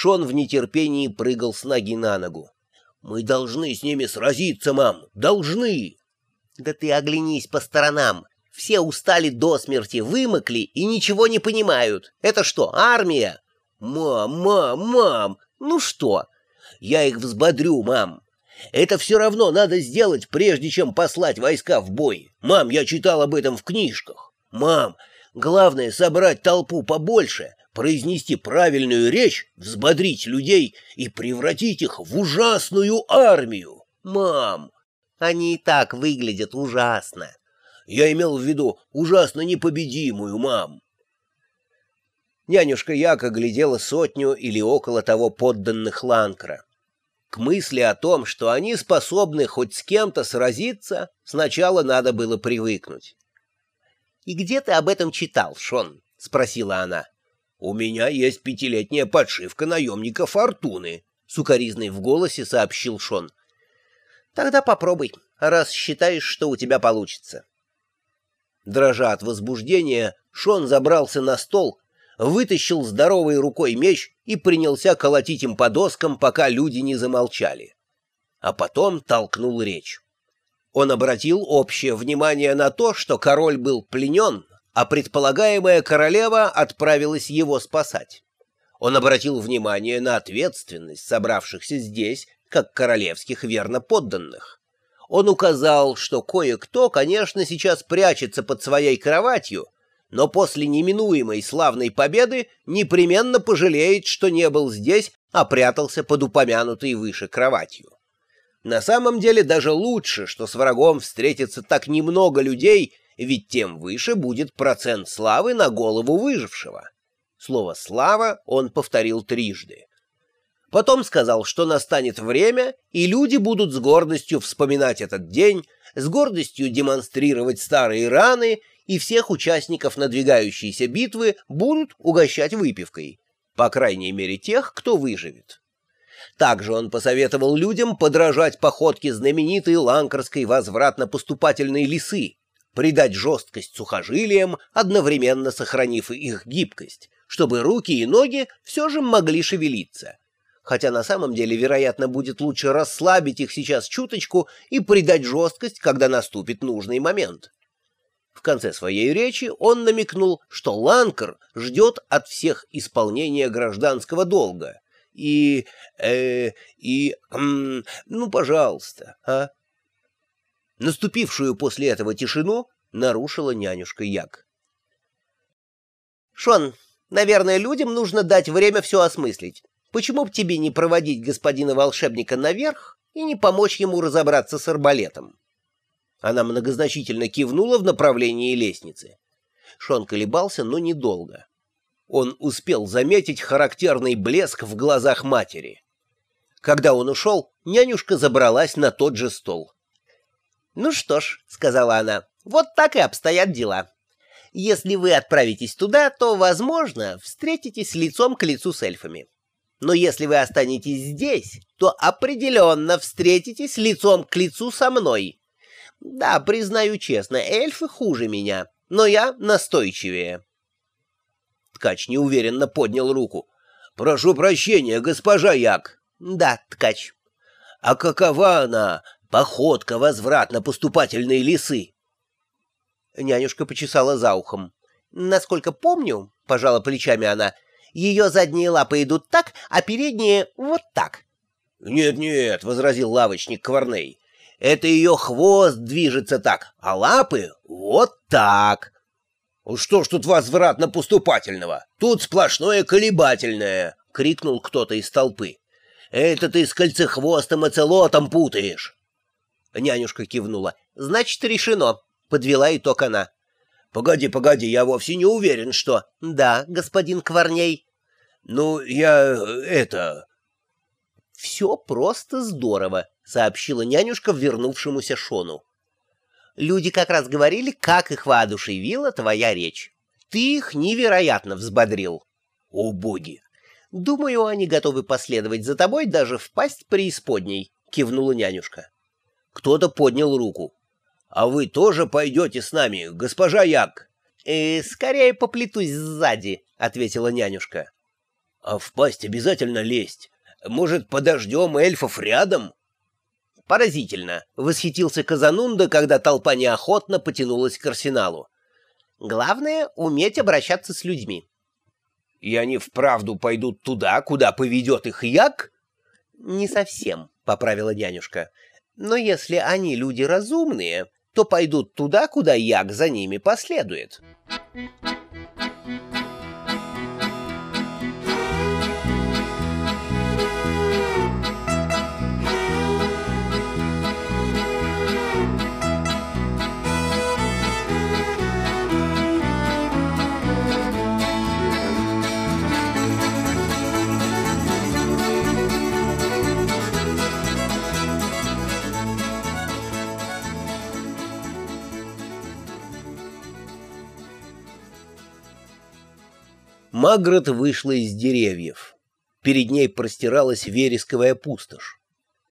Шон в нетерпении прыгал с ноги на ногу. «Мы должны с ними сразиться, мам! Должны!» «Да ты оглянись по сторонам! Все устали до смерти, вымокли и ничего не понимают! Это что, армия?» «Мам, мам, мам! Ну что? Я их взбодрю, мам! Это все равно надо сделать, прежде чем послать войска в бой. Мам, я читал об этом в книжках. Мам, главное собрать толпу побольше, произнести правильную речь, взбодрить людей и превратить их в ужасную армию. Мам, они и так выглядят ужасно. Я имел в виду ужасно непобедимую, мам. Нянюшка Яка глядела сотню или около того подданных Ланкра. К мысли о том, что они способны хоть с кем-то сразиться, сначала надо было привыкнуть. «И где ты об этом читал, Шон?» — спросила она. «У меня есть пятилетняя подшивка наемника Фортуны», — сукоризный в голосе сообщил Шон. «Тогда попробуй, раз считаешь, что у тебя получится». Дрожа от возбуждения, Шон забрался на стол вытащил здоровой рукой меч и принялся колотить им по доскам, пока люди не замолчали. А потом толкнул речь. Он обратил общее внимание на то, что король был пленен, а предполагаемая королева отправилась его спасать. Он обратил внимание на ответственность собравшихся здесь, как королевских верно подданных. Он указал, что кое-кто, конечно, сейчас прячется под своей кроватью, но после неминуемой славной победы непременно пожалеет, что не был здесь, а прятался под упомянутой выше кроватью. На самом деле даже лучше, что с врагом встретится так немного людей, ведь тем выше будет процент славы на голову выжившего. Слово «слава» он повторил трижды. Потом сказал, что настанет время, и люди будут с гордостью вспоминать этот день, с гордостью демонстрировать старые раны и всех участников надвигающейся битвы будут угощать выпивкой, по крайней мере тех, кто выживет. Также он посоветовал людям подражать походке знаменитой ланкарской возвратно-поступательной лисы, придать жесткость сухожилиям, одновременно сохранив их гибкость, чтобы руки и ноги все же могли шевелиться. Хотя на самом деле, вероятно, будет лучше расслабить их сейчас чуточку и придать жесткость, когда наступит нужный момент. В конце своей речи он намекнул, что Ланкер ждет от всех исполнения гражданского долга. И... э... и... М, ну, пожалуйста, а? Наступившую после этого тишину нарушила нянюшка Як. «Шон, наверное, людям нужно дать время все осмыслить. Почему бы тебе не проводить господина волшебника наверх и не помочь ему разобраться с арбалетом?» Она многозначительно кивнула в направлении лестницы. Шон колебался, но недолго. Он успел заметить характерный блеск в глазах матери. Когда он ушел, нянюшка забралась на тот же стол. «Ну что ж», — сказала она, — «вот так и обстоят дела. Если вы отправитесь туда, то, возможно, встретитесь лицом к лицу с эльфами. Но если вы останетесь здесь, то определенно встретитесь лицом к лицу со мной, да, признаю честно, эльфы хуже меня, но я настойчивее. Ткач неуверенно поднял руку. «Прошу прощения, госпожа Як». «Да, ткач». «А какова она, походка возвратно-поступательной лисы?» Нянюшка почесала за ухом. «Насколько помню, — пожала плечами она, — ее задние лапы идут так, а передние — вот так». «Нет-нет», — возразил лавочник Кварней, это ее хвост движется так, а лапы вот так. Что ж тут возвратно-поступательного? Тут сплошное колебательное, — крикнул кто-то из толпы. Это ты с кольцехвостом и целотом путаешь. Нянюшка кивнула. Значит, решено, — подвела итог она. Погоди, погоди, я вовсе не уверен, что... Да, господин Кварней. Ну, я... это... Все просто здорово, сообщила нянюшка вернувшемуся Шону. Люди как раз говорили, как их воодушевила твоя речь. Ты их невероятно взбодрил. О, боги! Думаю, они готовы последовать за тобой даже в пасть преисподней, кивнула нянюшка. Кто-то поднял руку. А вы тоже пойдете с нами, госпожа Як? «Э, скорее поплетусь сзади, ответила нянюшка. А в пасть обязательно лезть? Может, подождем эльфов рядом? Поразительно, восхитился Казанунда, когда толпа неохотно потянулась к арсеналу. Главное — уметь обращаться с людьми. И они вправду пойдут туда, куда поведет их як? Не совсем, — поправила нянюшка. Но если они люди разумные, то пойдут туда, куда як за ними последует. Магрот вышла из деревьев. Перед ней простиралась вересковая пустошь.